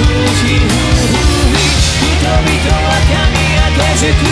人々は神明け